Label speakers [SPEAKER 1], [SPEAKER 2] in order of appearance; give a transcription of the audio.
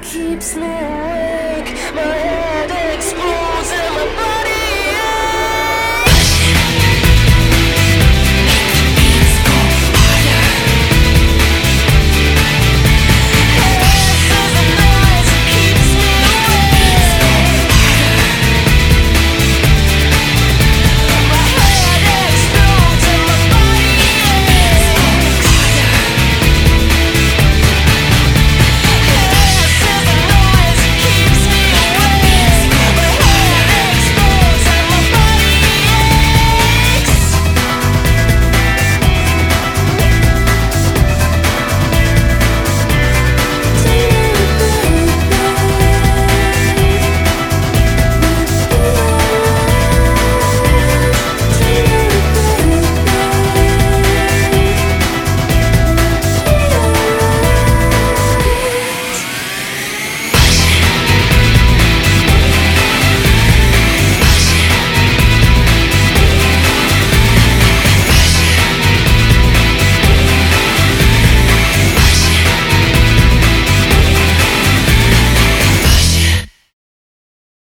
[SPEAKER 1] keeps me